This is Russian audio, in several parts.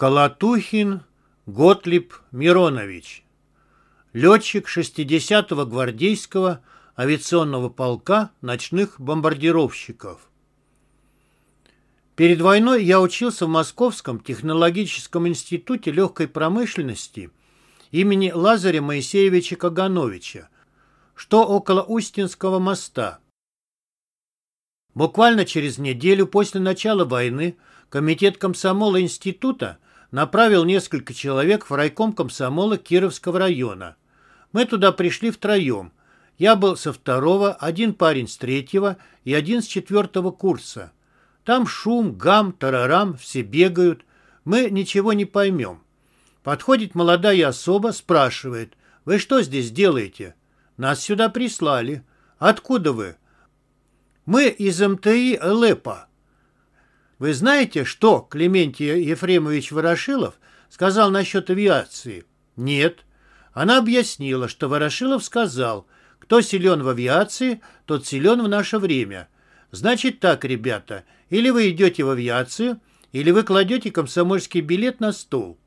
Колотухин Готлиб Миронович, летчик 60-го гвардейского авиационного полка ночных бомбардировщиков. Перед войной я учился в Московском технологическом институте легкой промышленности имени Лазаря Моисеевича Кагановича, что около Устинского моста. Буквально через неделю после начала войны комитет комсомола института направил несколько человек в райком комсомола Кировского района. Мы туда пришли втроем. Я был со второго, один парень с третьего и один с четвертого курса. Там шум, гам, тарарам, все бегают. Мы ничего не поймем. Подходит молодая особа, спрашивает, «Вы что здесь делаете?» «Нас сюда прислали». «Откуда вы?» «Мы из МТИ Лепа». Вы знаете, что Клементий Ефремович Ворошилов сказал насчет авиации? Нет. Она объяснила, что Ворошилов сказал, кто силен в авиации, тот силен в наше время. Значит так, ребята, или вы идете в авиацию, или вы кладете комсомольский билет на стол.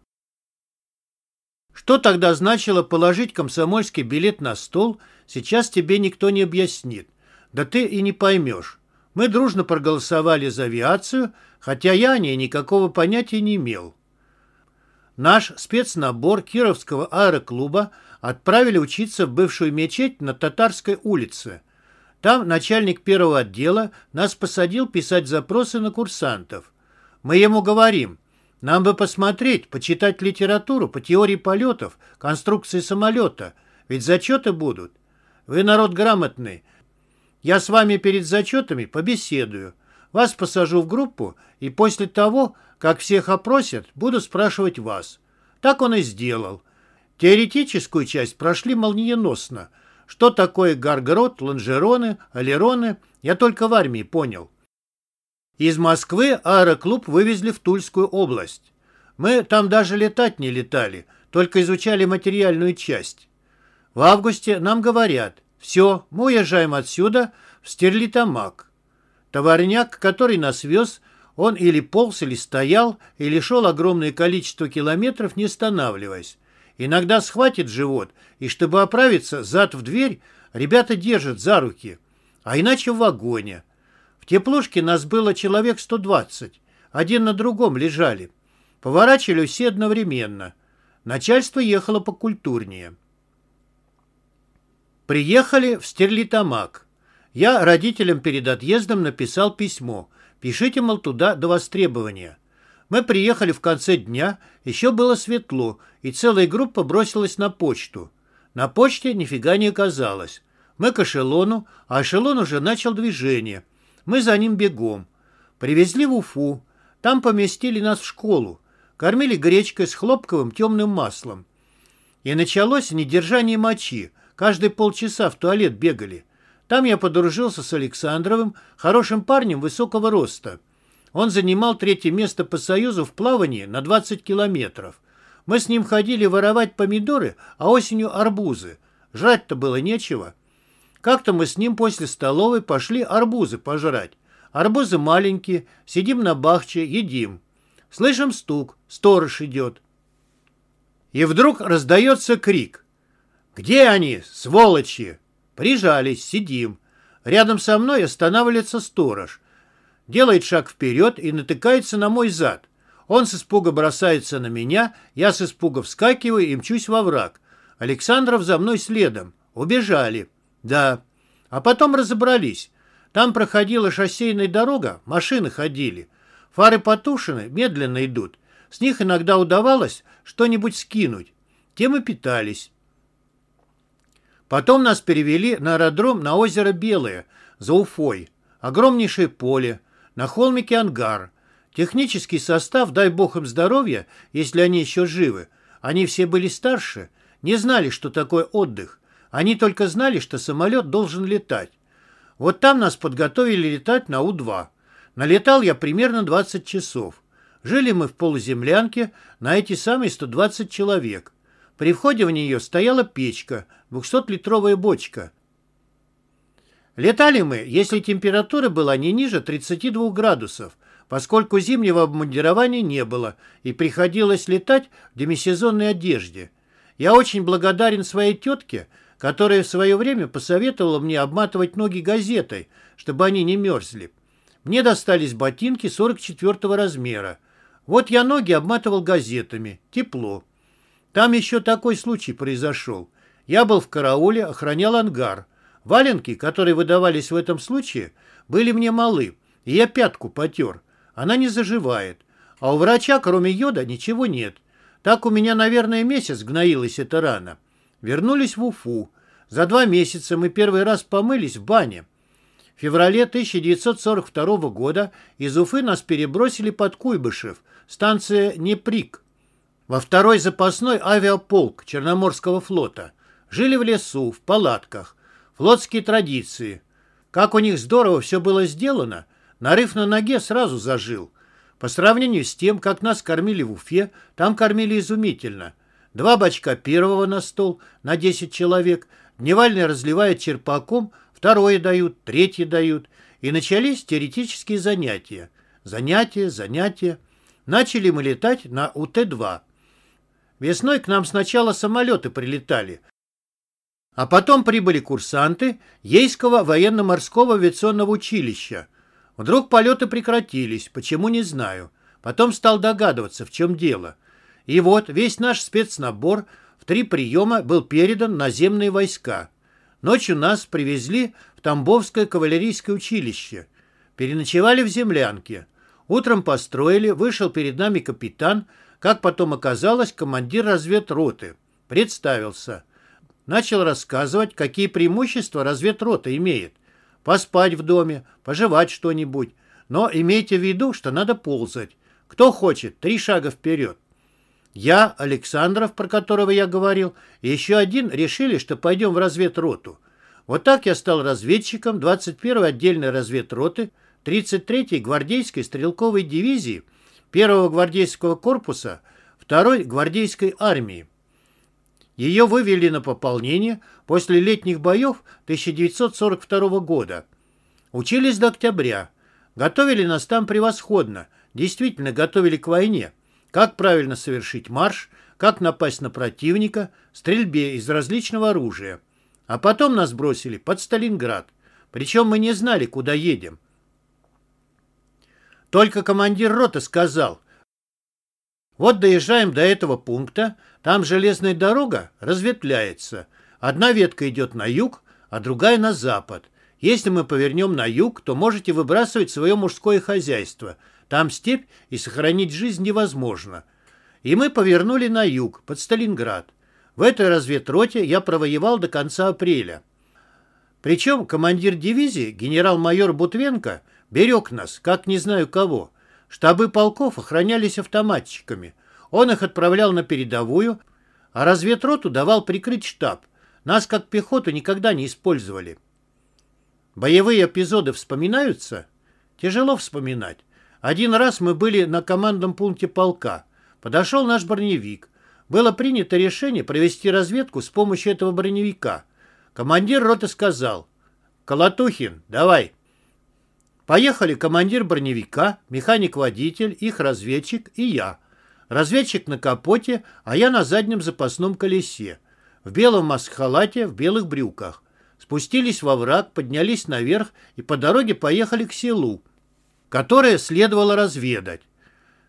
Что тогда значило положить комсомольский билет на стол, сейчас тебе никто не объяснит. Да ты и не поймешь. Мы дружно проголосовали за авиацию, хотя я о ней никакого понятия не имел. Наш спецнабор Кировского аэроклуба отправили учиться в бывшую мечеть на Татарской улице. Там начальник первого отдела нас посадил писать запросы на курсантов. Мы ему говорим, нам бы посмотреть, почитать литературу по теории полетов, конструкции самолета, ведь зачеты будут. Вы народ грамотный, я с вами перед зачетами побеседую. Вас посажу в группу, и после того, как всех опросят, буду спрашивать вас. Так он и сделал. Теоретическую часть прошли молниеносно. Что такое гаргрот, лонжероны, алероны, я только в армии понял. Из Москвы аэроклуб вывезли в Тульскую область. Мы там даже летать не летали, только изучали материальную часть. В августе нам говорят, все, мы уезжаем отсюда в Стерлитамак. Товарняк, который нас вез, он или полз, или стоял, или шел огромное количество километров, не останавливаясь. Иногда схватит живот, и чтобы оправиться зад в дверь, ребята держат за руки, а иначе в вагоне. В теплушке нас было человек 120, один на другом лежали. Поворачивали все одновременно. Начальство ехало покультурнее. Приехали в Стерлитамак. Я родителям перед отъездом написал письмо. Пишите, мол, туда до востребования. Мы приехали в конце дня, еще было светло, и целая группа бросилась на почту. На почте нифига не оказалось. Мы к эшелону, а эшелон уже начал движение. Мы за ним бегом. Привезли в Уфу. Там поместили нас в школу. Кормили гречкой с хлопковым темным маслом. И началось недержание мочи. Каждые полчаса в туалет бегали. Там я подружился с Александровым, хорошим парнем высокого роста. Он занимал третье место по Союзу в плавании на 20 километров. Мы с ним ходили воровать помидоры, а осенью арбузы. Жрать-то было нечего. Как-то мы с ним после столовой пошли арбузы пожрать. Арбузы маленькие, сидим на бахче, едим. Слышим стук, сторож идет. И вдруг раздается крик. «Где они, сволочи?» Прижались, сидим. Рядом со мной останавливается сторож. Делает шаг вперед и натыкается на мой зад. Он с испуга бросается на меня, я с испуга вскакиваю и мчусь во враг. Александров за мной следом. Убежали. Да. А потом разобрались. Там проходила шоссейная дорога, машины ходили. Фары потушены, медленно идут. С них иногда удавалось что-нибудь скинуть. Тем и питались. Потом нас перевели на аэродром на озеро Белое, за Уфой. Огромнейшее поле, на холмике ангар. Технический состав, дай бог им здоровья, если они еще живы. Они все были старше, не знали, что такое отдых. Они только знали, что самолет должен летать. Вот там нас подготовили летать на У-2. Налетал я примерно 20 часов. Жили мы в полуземлянке на эти самые 120 человек. При входе в нее стояла печка, 200-литровая бочка. Летали мы, если температура была не ниже 32 градусов. поскольку зимнего обмундирования не было и приходилось летать в демисезонной одежде. Я очень благодарен своей тетке, которая в свое время посоветовала мне обматывать ноги газетой, чтобы они не мерзли. Мне достались ботинки 44 размера. Вот я ноги обматывал газетами. Тепло. Там еще такой случай произошел. Я был в карауле, охранял ангар. Валенки, которые выдавались в этом случае, были мне малы, и я пятку потер. Она не заживает. А у врача, кроме йода, ничего нет. Так у меня, наверное, месяц гноилась эта рана. Вернулись в Уфу. За два месяца мы первый раз помылись в бане. В феврале 1942 года из Уфы нас перебросили под Куйбышев, станция Неприк, во второй запасной авиаполк Черноморского флота. Жили в лесу, в палатках. Флотские традиции. Как у них здорово все было сделано, нарыв на ноге сразу зажил. По сравнению с тем, как нас кормили в Уфе, там кормили изумительно. Два бачка первого на стол на 10 человек, дневальный разливает черпаком, второе дают, третье дают. И начались теоретические занятия. Занятия, занятия. Начали мы летать на УТ-2. Весной к нам сначала самолеты прилетали, а потом прибыли курсанты Ейского военно-морского авиационного училища. Вдруг полеты прекратились, почему не знаю. Потом стал догадываться, в чем дело. И вот весь наш спецнабор в три приема был передан наземные войска. Ночью нас привезли в Тамбовское кавалерийское училище. Переночевали в землянке. Утром построили, вышел перед нами капитан, как потом оказалось, командир разведроты. Представился. Начал рассказывать, какие преимущества разведрота имеет. Поспать в доме, пожевать что-нибудь. Но имейте в виду, что надо ползать. Кто хочет, три шага вперед. Я, Александров, про которого я говорил, и еще один решили, что пойдем в разведроту. Вот так я стал разведчиком 21-й отдельной разведроты 33-й гвардейской стрелковой дивизии 1-го гвардейского корпуса 2-й гвардейской армии. Ее вывели на пополнение после летних боев 1942 года. Учились до октября. Готовили нас там превосходно. Действительно готовили к войне. Как правильно совершить марш, как напасть на противника, стрельбе из различного оружия. А потом нас бросили под Сталинград. Причем мы не знали, куда едем. Только командир роты сказал, вот доезжаем до этого пункта, там железная дорога разветвляется. Одна ветка идет на юг, а другая на запад. Если мы повернем на юг, то можете выбрасывать свое мужское хозяйство. Там степь, и сохранить жизнь невозможно. И мы повернули на юг, под Сталинград. В этой разведроте я провоевал до конца апреля. Причем командир дивизии, генерал-майор Бутвенко, берег нас, как не знаю кого. Штабы полков охранялись автоматчиками. Он их отправлял на передовую, а разведроту давал прикрыть штаб. Нас как пехоту никогда не использовали. Боевые эпизоды вспоминаются? Тяжело вспоминать. Один раз мы были на командном пункте полка. Подошел наш броневик. Было принято решение провести разведку с помощью этого броневика. Командир роты сказал, «Колотухин, давай». Поехали командир броневика, механик-водитель, их разведчик и я. Разведчик на капоте, а я на заднем запасном колесе. В белом маск-халате, в белых брюках. Спустились во враг, поднялись наверх и по дороге поехали к селу, которое следовало разведать.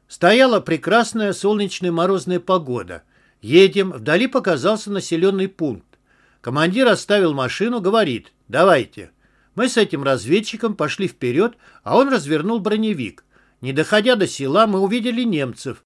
Стояла прекрасная солнечная морозная погода. Едем, вдали показался населенный пункт. Командир оставил машину, говорит «давайте». Мы с этим разведчиком пошли вперед, а он развернул броневик. Не доходя до села, мы увидели немцев,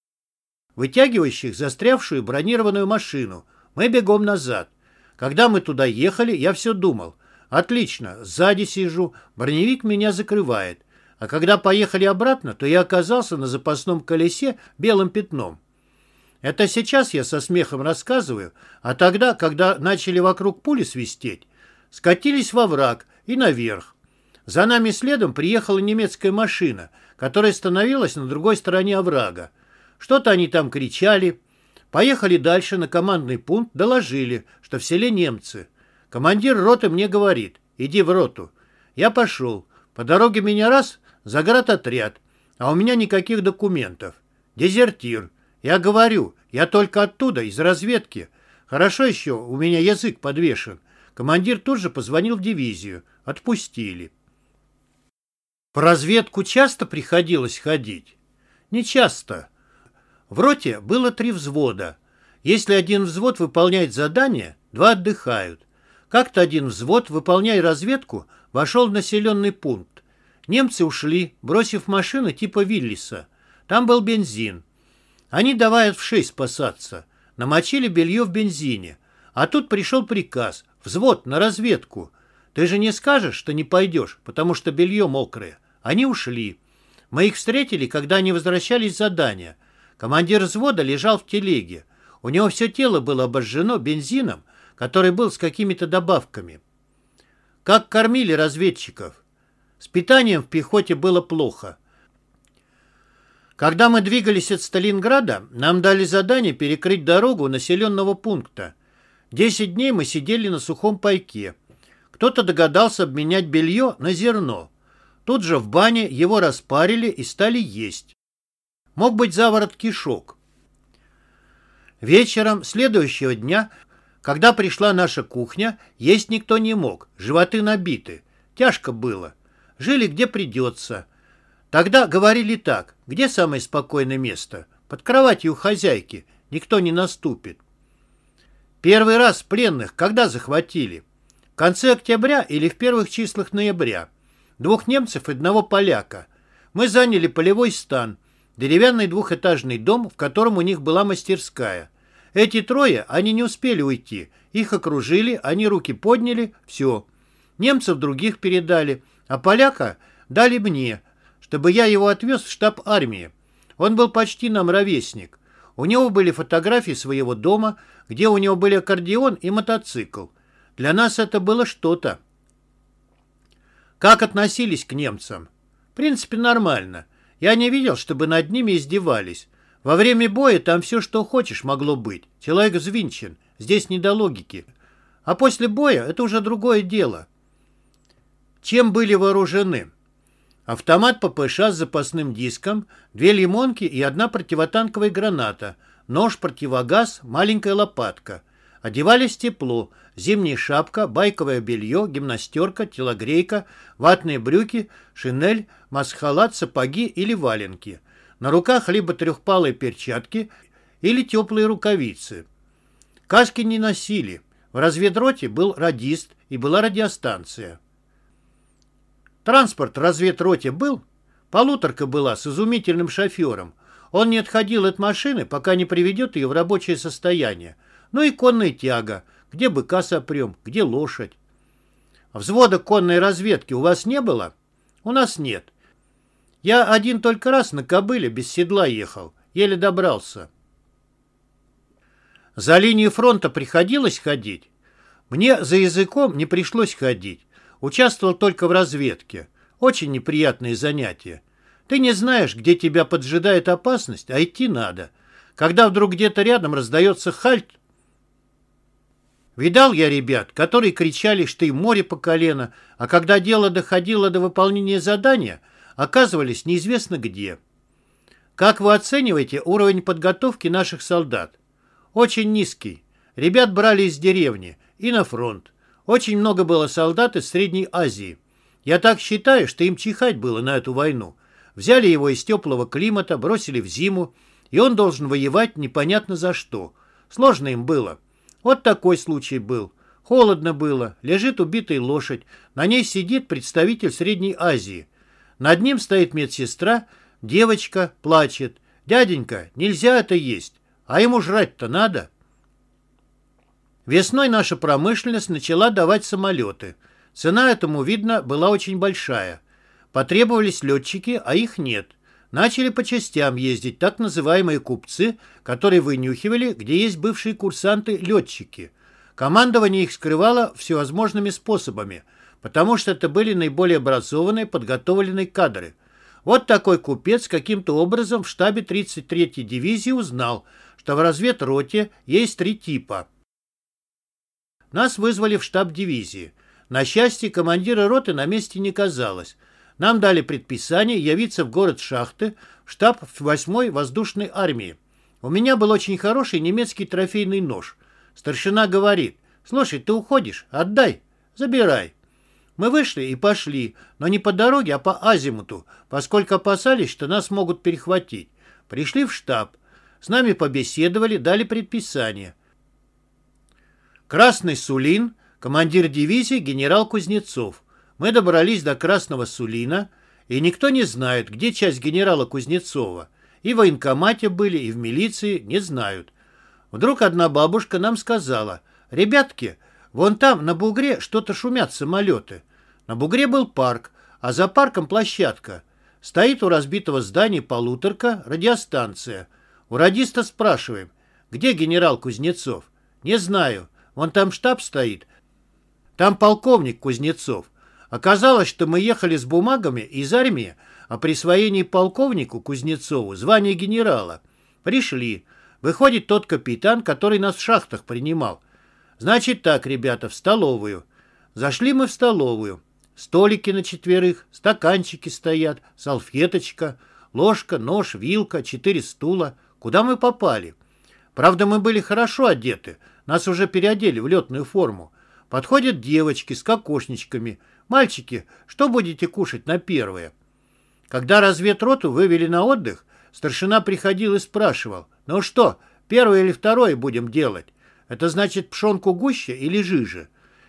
вытягивающих застрявшую бронированную машину. Мы бегом назад. Когда мы туда ехали, я все думал. Отлично, сзади сижу, броневик меня закрывает. А когда поехали обратно, то я оказался на запасном колесе белым пятном. Это сейчас я со смехом рассказываю, а тогда, когда начали вокруг пули свистеть, скатились во враг и наверх. За нами следом приехала немецкая машина, которая становилась на другой стороне оврага. Что-то они там кричали. Поехали дальше на командный пункт, доложили, что в селе немцы. Командир роты мне говорит, иди в роту. Я пошел. По дороге меня раз, заградотряд. а у меня никаких документов. Дезертир. Я говорю, я только оттуда, из разведки. Хорошо еще, у меня язык подвешен. Командир тут же позвонил в дивизию. Отпустили. По разведку часто приходилось ходить? Не часто. В роте было три взвода. Если один взвод выполняет задание, два отдыхают. Как-то один взвод, выполняя разведку, вошел в населенный пункт. Немцы ушли, бросив машины типа Виллиса. Там был бензин. Они давай в шесть спасаться. Намочили белье в бензине. А тут пришел приказ. Взвод на разведку. Ты же не скажешь, что не пойдешь, потому что белье мокрое. Они ушли. Мы их встретили, когда они возвращались с задания. Командир взвода лежал в телеге. У него все тело было обожжено бензином, который был с какими-то добавками. Как кормили разведчиков? С питанием в пехоте было плохо. Когда мы двигались от Сталинграда, нам дали задание перекрыть дорогу населенного пункта. Десять дней мы сидели на сухом пайке. Кто-то догадался обменять белье на зерно. Тут же в бане его распарили и стали есть. Мог быть заворот кишок. Вечером следующего дня, когда пришла наша кухня, есть никто не мог, животы набиты. Тяжко было. Жили где придется. Тогда говорили так, где самое спокойное место? Под кроватью у хозяйки, никто не наступит. Первый раз пленных когда захватили? В конце октября или в первых числах ноября? двух немцев и одного поляка. Мы заняли полевой стан, деревянный двухэтажный дом, в котором у них была мастерская. Эти трое, они не успели уйти. Их окружили, они руки подняли, все. Немцев других передали, а поляка дали мне, чтобы я его отвез в штаб армии. Он был почти нам ровесник. У него были фотографии своего дома, где у него были аккордеон и мотоцикл. Для нас это было что-то. Как относились к немцам? В принципе, нормально. Я не видел, чтобы над ними издевались. Во время боя там все, что хочешь, могло быть. Человек взвинчен. Здесь не до логики. А после боя это уже другое дело. Чем были вооружены? Автомат ППШ с запасным диском, две лимонки и одна противотанковая граната, нож-противогаз, маленькая лопатка. Одевались тепло, зимняя шапка, байковое белье, гимнастерка, телогрейка, ватные брюки, шинель, масхалат, сапоги или валенки. На руках либо трехпалые перчатки или теплые рукавицы. Каски не носили. В разведроте был радист и была радиостанция. Транспорт в разведроте был? Полуторка была с изумительным шофером. Он не отходил от машины, пока не приведет ее в рабочее состояние. Ну и конная тяга. Где быка сопрем, где лошадь. Взвода конной разведки у вас не было? У нас нет. Я один только раз на кобыле без седла ехал. Еле добрался. За линию фронта приходилось ходить? Мне за языком не пришлось ходить. Участвовал только в разведке. Очень неприятные занятия. Ты не знаешь, где тебя поджидает опасность, а идти надо. Когда вдруг где-то рядом раздается хальт, Видал я ребят, которые кричали, что им море по колено, а когда дело доходило до выполнения задания, оказывались неизвестно где. Как вы оцениваете уровень подготовки наших солдат? Очень низкий. Ребят брали из деревни и на фронт. Очень много было солдат из Средней Азии. Я так считаю, что им чихать было на эту войну. Взяли его из теплого климата, бросили в зиму, и он должен воевать непонятно за что. Сложно им было. Вот такой случай был. Холодно было, лежит убитая лошадь, на ней сидит представитель Средней Азии. Над ним стоит медсестра, девочка плачет. «Дяденька, нельзя это есть, а ему жрать-то надо». Весной наша промышленность начала давать самолеты. Цена этому, видно, была очень большая. Потребовались летчики, а их нет. Начали по частям ездить так называемые купцы, которые вынюхивали, где есть бывшие курсанты-летчики. Командование их скрывало всевозможными способами, потому что это были наиболее образованные, подготовленные кадры. Вот такой купец каким-то образом в штабе 33-й дивизии узнал, что в разведроте есть три типа. Нас вызвали в штаб дивизии. На счастье, командира роты на месте не казалось. Нам дали предписание явиться в город Шахты, в штаб 8-й воздушной армии. У меня был очень хороший немецкий трофейный нож. Старшина говорит, слушай, ты уходишь? Отдай. Забирай. Мы вышли и пошли, но не по дороге, а по азимуту, поскольку опасались, что нас могут перехватить. Пришли в штаб. С нами побеседовали, дали предписание. Красный Сулин, командир дивизии генерал Кузнецов. Мы добрались до Красного Сулина, и никто не знает, где часть генерала Кузнецова. И в военкомате были, и в милиции не знают. Вдруг одна бабушка нам сказала, «Ребятки, вон там, на бугре, что-то шумят самолеты». На бугре был парк, а за парком площадка. Стоит у разбитого здания полуторка, радиостанция. У радиста спрашиваем, где генерал Кузнецов? Не знаю, вон там штаб стоит. Там полковник Кузнецов. Оказалось, что мы ехали с бумагами из армии о присвоении полковнику Кузнецову звания генерала. Пришли. Выходит тот капитан, который нас в шахтах принимал. Значит так, ребята, в столовую. Зашли мы в столовую. Столики на четверых, стаканчики стоят, салфеточка, ложка, нож, вилка, четыре стула. Куда мы попали? Правда, мы были хорошо одеты. Нас уже переодели в летную форму. Подходят девочки с кокошничками. Мальчики, что будете кушать на первое? Когда разведроту вывели на отдых, старшина приходил и спрашивал, ну что, первое или второе будем делать? Это значит пшенку гуще или жиже?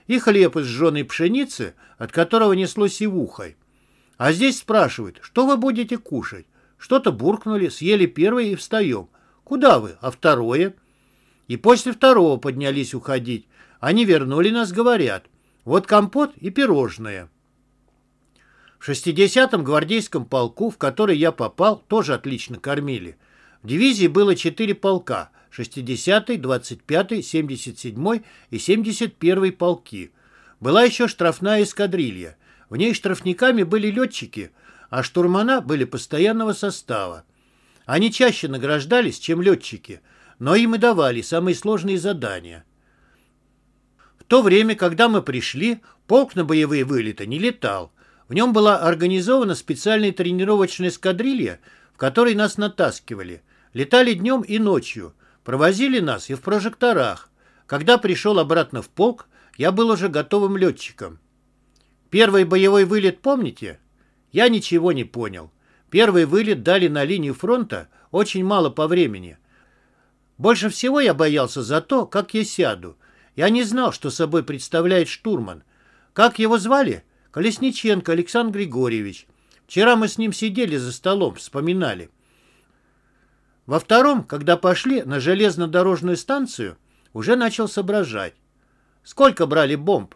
и хлеб из жженой пшеницы, от которого несло сивухой. А здесь спрашивают, что вы будете кушать? Что-то буркнули, съели первое и встаем. Куда вы? А второе? И после второго поднялись уходить. Они вернули нас, говорят. Вот компот и пирожное. В 60-м гвардейском полку, в который я попал, тоже отлично кормили. В дивизии было четыре полка – 60-й, 25-й, 77-й и 71-й полки. Была еще штрафная эскадрилья. В ней штрафниками были летчики, а штурмана были постоянного состава. Они чаще награждались, чем летчики, но им и давали самые сложные задания. То время, когда мы пришли, полк на боевые вылеты не летал. В нем была организована специальная тренировочная эскадрилья, в которой нас натаскивали. Летали днем и ночью – Провозили нас и в прожекторах. Когда пришел обратно в полк, я был уже готовым летчиком. Первый боевой вылет помните? Я ничего не понял. Первый вылет дали на линию фронта очень мало по времени. Больше всего я боялся за то, как я сяду. Я не знал, что собой представляет штурман. Как его звали? Колесниченко Александр Григорьевич. Вчера мы с ним сидели за столом, вспоминали. Во втором, когда пошли на железнодорожную станцию, уже начал соображать. Сколько брали бомб?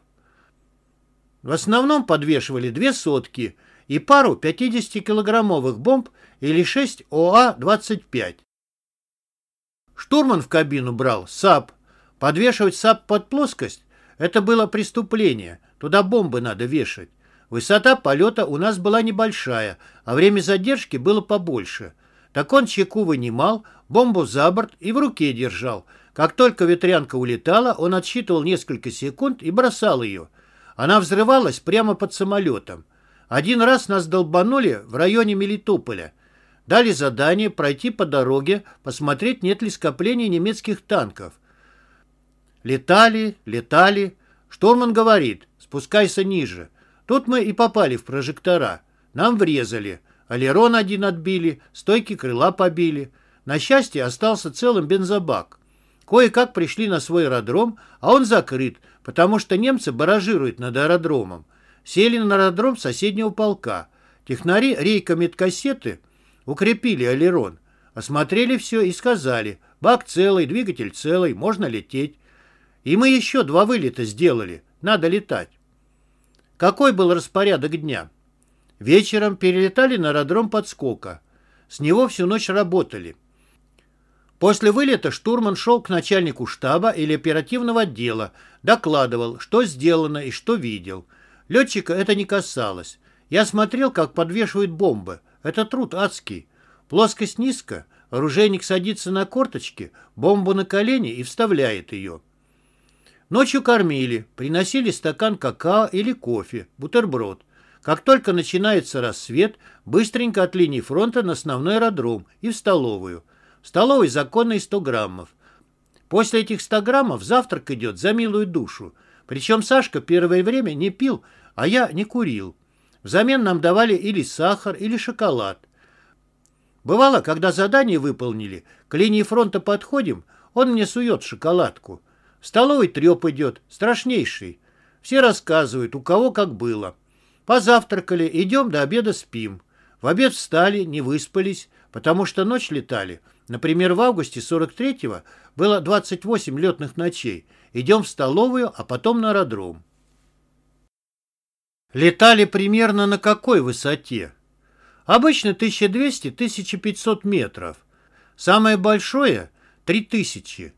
В основном подвешивали две сотки и пару 50-килограммовых бомб или 6 АО-25. Штурман в кабину брал САП. Подвешивать САП под плоскость – это было преступление. Туда бомбы надо вешать. Высота полета у нас была небольшая, а время задержки было побольше – так он чеку вынимал, бомбу за борт и в руке держал. Как только ветрянка улетала, он отсчитывал несколько секунд и бросал ее. Она взрывалась прямо под самолетом. Один раз нас долбанули в районе Мелитополя. Дали задание пройти по дороге, посмотреть, нет ли скопления немецких танков. Летали, летали. Штурман говорит, спускайся ниже. Тут мы и попали в прожектора. Нам врезали. Алерон один отбили, стойки крыла побили. На счастье остался целым бензобак. Кое-как пришли на свой аэродром, а он закрыт, потому что немцы баражируют над аэродромом. Сели на аэродром соседнего полка. Технари рейка-медкассеты укрепили алерон. Осмотрели все и сказали, бак целый, двигатель целый, можно лететь. И мы еще два вылета сделали, надо летать. Какой был распорядок дня? Вечером перелетали на аэродром подскока. С него всю ночь работали. После вылета штурман шел к начальнику штаба или оперативного отдела, докладывал, что сделано и что видел. Летчика это не касалось. Я смотрел, как подвешивают бомбы. Это труд адский. Плоскость низко, оружейник садится на корточки, бомбу на колени и вставляет ее. Ночью кормили, приносили стакан какао или кофе, бутерброд. Как только начинается рассвет, быстренько от линии фронта на основной аэродром и в столовую. В столовой законные 100 граммов. После этих 100 граммов завтрак идет за милую душу. Причем Сашка первое время не пил, а я не курил. Взамен нам давали или сахар, или шоколад. Бывало, когда задание выполнили, к линии фронта подходим, он мне сует шоколадку. В столовой треп идет, страшнейший. Все рассказывают, у кого как было. Позавтракали, идем до обеда спим. В обед встали, не выспались, потому что ночь летали. Например, в августе 43-го было 28 летных ночей. Идем в столовую, а потом на аэродром. Летали примерно на какой высоте? Обычно 1200-1500 метров. Самое большое – 3000.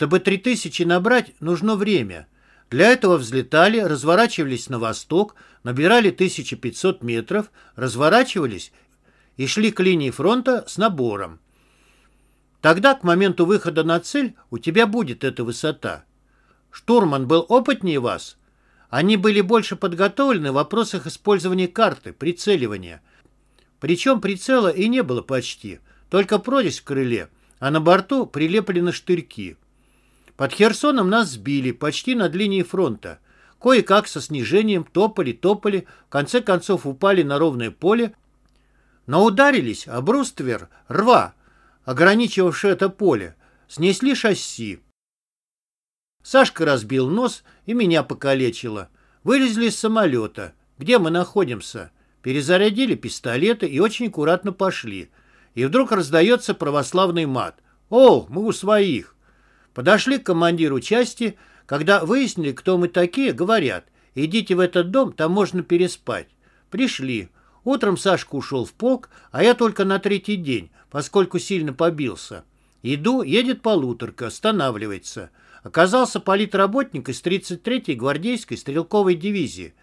Чтобы 3000 набрать, нужно время. Для этого взлетали, разворачивались на восток, набирали 1500 метров, разворачивались и шли к линии фронта с набором. Тогда, к моменту выхода на цель, у тебя будет эта высота. Штурман был опытнее вас? Они были больше подготовлены в вопросах использования карты, прицеливания. Причем прицела и не было почти, только прорезь в крыле, а на борту прилеплены штырьки. Под Херсоном нас сбили почти над линией фронта. Кое-как со снижением топали, топали, в конце концов упали на ровное поле, но ударились об бруствер рва, ограничивавший это поле, снесли шасси. Сашка разбил нос и меня покалечило. Вылезли из самолета. Где мы находимся? Перезарядили пистолеты и очень аккуратно пошли. И вдруг раздается православный мат. «О, мы у своих!» Подошли к командиру части. Когда выяснили, кто мы такие, говорят, «Идите в этот дом, там можно переспать». Пришли. Утром Сашка ушел в полк, а я только на третий день, поскольку сильно побился. Иду, едет полуторка, останавливается. Оказался политработник из 33-й гвардейской стрелковой дивизии.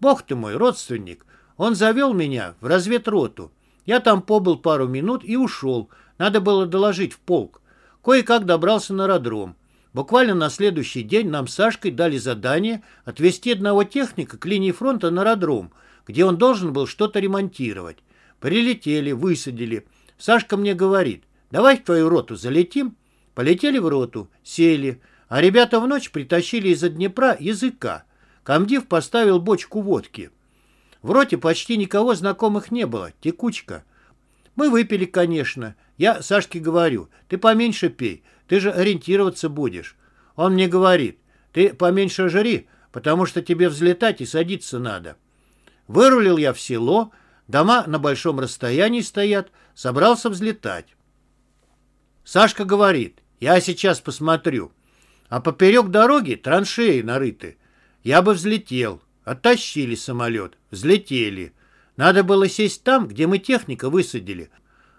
Бог ты мой, родственник. Он завел меня в разведроту. Я там побыл пару минут и ушел. Надо было доложить в полк. Кое-как добрался на аэродром. Буквально на следующий день нам с Сашкой дали задание отвезти одного техника к линии фронта на аэродром, где он должен был что-то ремонтировать. Прилетели, высадили. Сашка мне говорит, давай в твою роту залетим. Полетели в роту, сели. А ребята в ночь притащили из-за Днепра языка. Комдив поставил бочку водки. В роте почти никого знакомых не было, текучка. Мы выпили, конечно. Я Сашке говорю, ты поменьше пей, ты же ориентироваться будешь. Он мне говорит, ты поменьше жри, потому что тебе взлетать и садиться надо. Вырулил я в село, дома на большом расстоянии стоят, собрался взлетать. Сашка говорит, я сейчас посмотрю. А поперек дороги траншеи нарыты. Я бы взлетел. Оттащили самолет. Взлетели. Надо было сесть там, где мы техника высадили.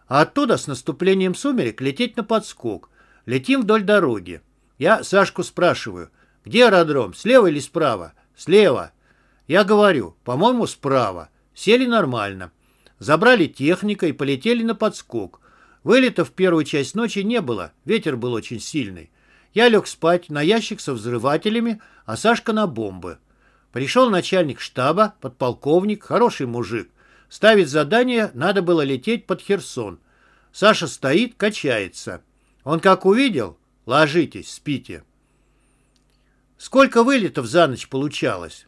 А оттуда с наступлением сумерек лететь на подскок. Летим вдоль дороги. Я Сашку спрашиваю, где аэродром, слева или справа? Слева. Я говорю, по-моему, справа. Сели нормально. Забрали техника и полетели на подскок. Вылета в первую часть ночи не было, ветер был очень сильный. Я лег спать на ящик со взрывателями, а Сашка на бомбы. Пришел начальник штаба, подполковник, хороший мужик. Ставить задание надо было лететь под Херсон. Саша стоит, качается. Он как увидел, ложитесь, спите. Сколько вылетов за ночь получалось?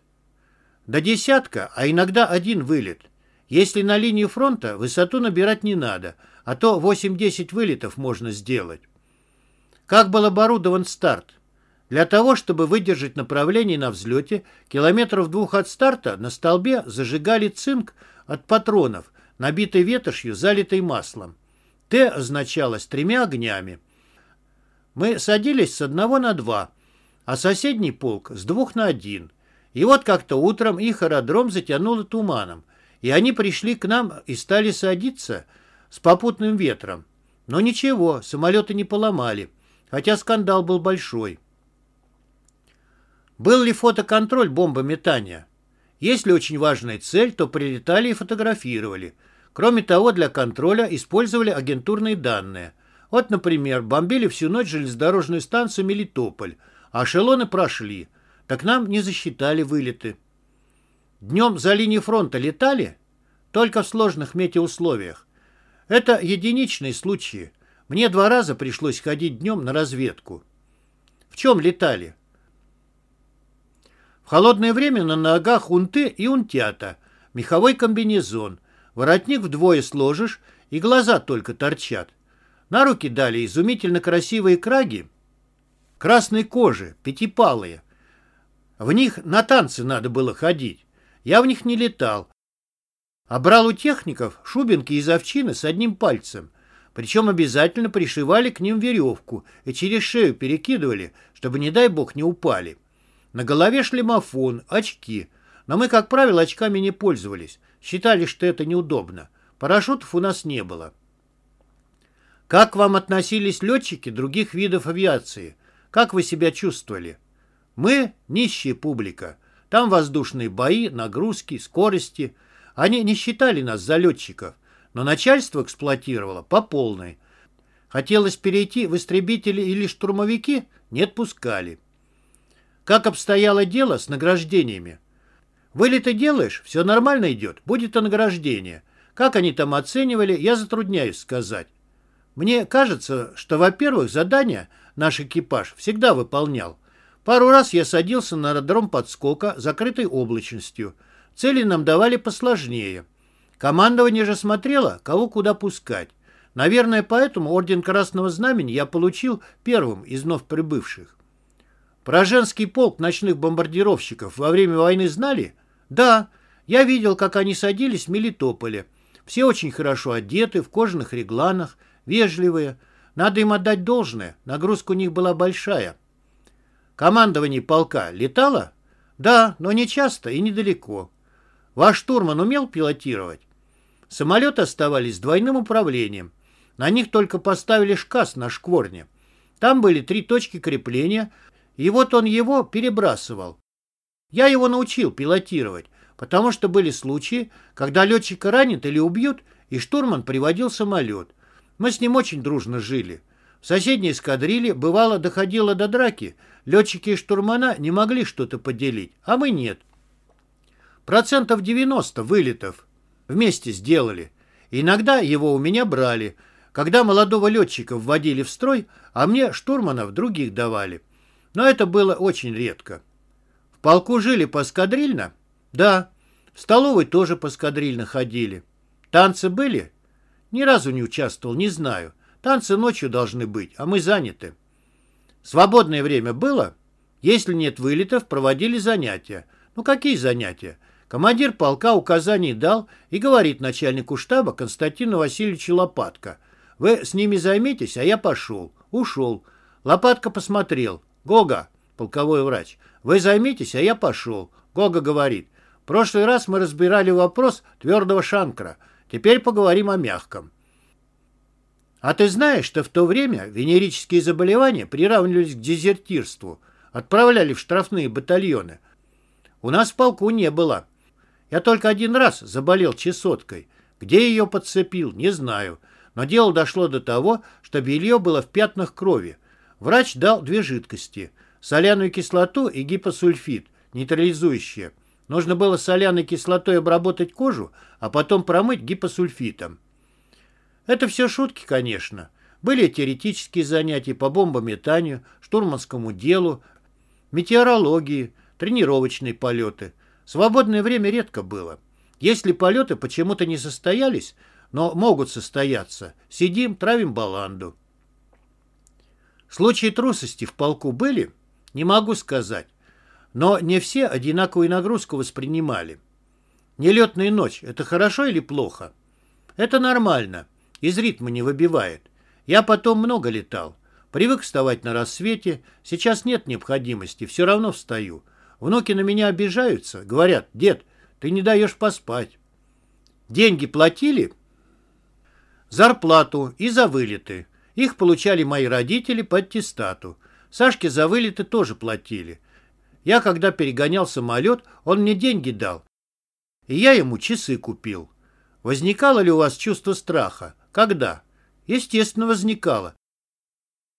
До десятка, а иногда один вылет. Если на линию фронта, высоту набирать не надо, а то 8-10 вылетов можно сделать. Как был оборудован старт? Для того, чтобы выдержать направление на взлете, километров двух от старта на столбе зажигали цинк от патронов, набитый ветошью, залитой маслом. Т означалось тремя огнями. Мы садились с одного на два, а соседний полк с двух на один. И вот как-то утром их аэродром затянуло туманом, и они пришли к нам и стали садиться с попутным ветром. Но ничего, самолеты не поломали хотя скандал был большой. Был ли фотоконтроль бомбометания? Если очень важная цель, то прилетали и фотографировали. Кроме того, для контроля использовали агентурные данные. Вот, например, бомбили всю ночь железнодорожную станцию Мелитополь, а эшелоны прошли. Так нам не засчитали вылеты. Днем за линией фронта летали? Только в сложных метеоусловиях. Это единичные случаи. Мне два раза пришлось ходить днем на разведку. В чем летали? Холодное время на ногах унты и унтята, меховой комбинезон, воротник вдвое сложишь, и глаза только торчат. На руки дали изумительно красивые краги, красной кожи, пятипалые. В них на танцы надо было ходить. Я в них не летал. А брал у техников шубинки из овчины с одним пальцем. Причем обязательно пришивали к ним веревку и через шею перекидывали, чтобы, не дай бог, не упали. На голове шлемофон, очки. Но мы, как правило, очками не пользовались. Считали, что это неудобно. Парашютов у нас не было. Как к вам относились летчики других видов авиации? Как вы себя чувствовали? Мы – нищая публика. Там воздушные бои, нагрузки, скорости. Они не считали нас за летчиков, но начальство эксплуатировало по полной. Хотелось перейти в истребители или штурмовики – не отпускали. Как обстояло дело с награждениями? Вылеты делаешь, все нормально идет, будет и награждение. Как они там оценивали, я затрудняюсь сказать. Мне кажется, что, во-первых, задание наш экипаж всегда выполнял. Пару раз я садился на аэродром подскока, закрытой облачностью. Цели нам давали посложнее. Командование же смотрело, кого куда пускать. Наверное, поэтому орден Красного Знамени я получил первым из вновь прибывших. Про женский полк ночных бомбардировщиков во время войны знали? Да, я видел, как они садились в Мелитополе. Все очень хорошо одеты, в кожаных регланах, вежливые. Надо им отдать должное, нагрузка у них была большая. Командование полка летало? Да, но не часто и недалеко. Ваш штурман умел пилотировать? Самолеты оставались с двойным управлением. На них только поставили шкас на шкворне. Там были три точки крепления, и вот он его перебрасывал. Я его научил пилотировать, потому что были случаи, когда летчика ранят или убьют, и штурман приводил самолет. Мы с ним очень дружно жили. В соседней эскадрилье бывало доходило до драки. Летчики и штурмана не могли что-то поделить, а мы нет. Процентов 90 вылетов вместе сделали. Иногда его у меня брали, когда молодого летчика вводили в строй, а мне штурманов других давали. Но это было очень редко. В полку жили по-эскадрильно? Да. В столовой тоже по-эскадрильно ходили. Танцы были? Ни разу не участвовал, не знаю. Танцы ночью должны быть, а мы заняты. Свободное время было? Если нет вылетов, проводили занятия. Ну какие занятия? Командир полка указаний дал и говорит начальнику штаба Константину Васильевичу Лопатко. Вы с ними займитесь, а я пошел. Ушел. Лопатка посмотрел. Гога, полковой врач, вы займитесь, а я пошел. Гога говорит. В прошлый раз мы разбирали вопрос твердого шанкра – Теперь поговорим о мягком. А ты знаешь, что в то время венерические заболевания приравнивались к дезертирству, отправляли в штрафные батальоны. У нас в полку не было. Я только один раз заболел чесоткой. Где ее подцепил, не знаю. Но дело дошло до того, что белье было в пятнах крови. Врач дал две жидкости – соляную кислоту и гипосульфид, нейтрализующие. Нужно было соляной кислотой обработать кожу, а потом промыть гипосульфитом. Это все шутки, конечно. Были теоретические занятия по бомбометанию, штурманскому делу, метеорологии, тренировочные полеты. Свободное время редко было. Если полеты почему-то не состоялись, но могут состояться, сидим, травим баланду. Случаи трусости в полку были? Не могу сказать. Но не все одинаковую нагрузку воспринимали. Нелетная ночь – это хорошо или плохо? Это нормально. Из ритма не выбивает. Я потом много летал. Привык вставать на рассвете. Сейчас нет необходимости, все равно встаю. Внуки на меня обижаются. Говорят, дед, ты не даешь поспать. Деньги платили? Зарплату и за вылеты. Их получали мои родители по аттестату. Сашке за вылеты тоже платили. Я, когда перегонял самолет, он мне деньги дал. И я ему часы купил. Возникало ли у вас чувство страха? Когда? Естественно, возникало.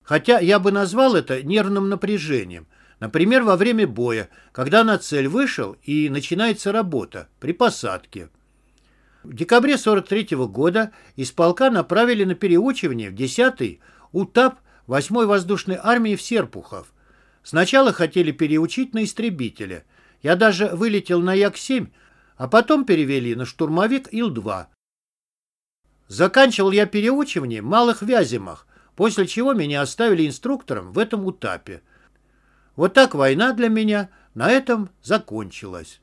Хотя я бы назвал это нервным напряжением. Например, во время боя, когда на цель вышел и начинается работа при посадке. В декабре 43 -го года из полка направили на переучивание в 10-й УТАП 8-й воздушной армии в Серпухов. Сначала хотели переучить на истребителя. Я даже вылетел на Як-7, а потом перевели на штурмовик Ил-2. Заканчивал я переучивание в Малых Вяземах, после чего меня оставили инструктором в этом УТАПе. Вот так война для меня на этом закончилась.